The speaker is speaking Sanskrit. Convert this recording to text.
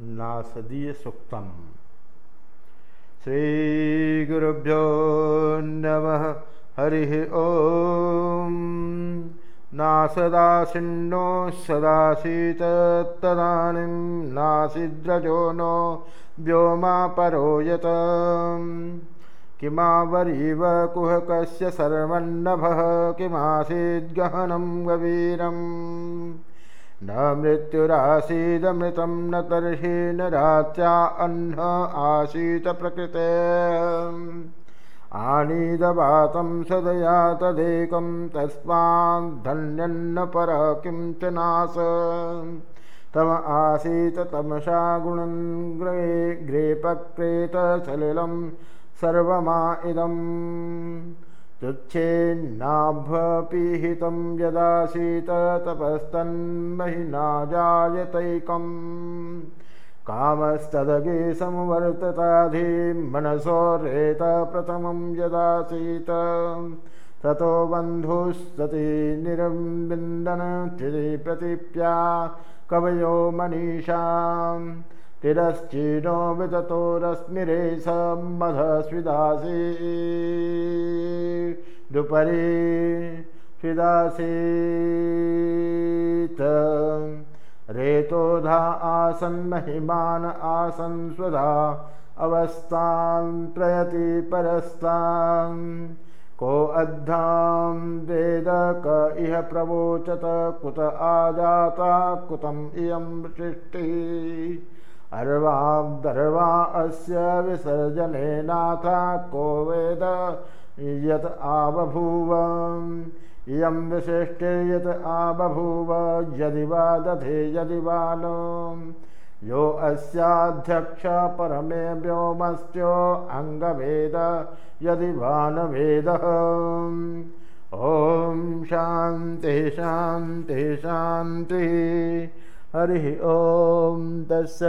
नासदीयसूक्तम्। श्रीगुरुभ्यो नमः। हरिः ॐ नासदासिन्नो सदासीतत्तदानीं नासिद्रजो नो व्योमापरो यत। किमावरीव कुहकस्य सर्वन्नभः। किमासीद्गहनं गवीरम् न मृत्युरासीदमृतं न तर्हि न रात्या अह्न आसीत् प्रकृते। आनीदवातं सदया तदेकं तस्माद्धन्यन्न पर किं च नास। तम आसीत् तमसा गुणं ग्रे ग्रेपक्रेतसलिलं सर्वमा इदम् तुच्छेन्नाभपीहितं यदासीत तपस्तन्महिना जायतैकम् कामस्तदगे संवर्तताधि मनसो रेतप्रथमं यदासीत। ततो बन्धुस्तति निरविन्दन प्रतिप्या कवयो मनीषाम् तिरश्चीनो विततोरश्मिरे सम्मधस्विदासी दुपरी स्विदासीत् रेतोधा आसन् महिमान आसन् स्वधा अवस्थान् प्रयति परस्तान् को अद्धां वेद क इह प्रवोचत कुत आजाता कुतम् इयं सृष्टिः अर्वाब्दर्वा अस्य विसर्जनेनाथा को वेद यत् आबभूव। इयं विशिष्टिर्यत् आबभूव यदि वा दधे यदि वा नो। यो अस्याध्यक्ष परमे व्योमस्यो अङ्गवेद यदि वा न वेदः ॐ शान्तिः शान्तिः शान्तिः। हरिः ॐ तस्य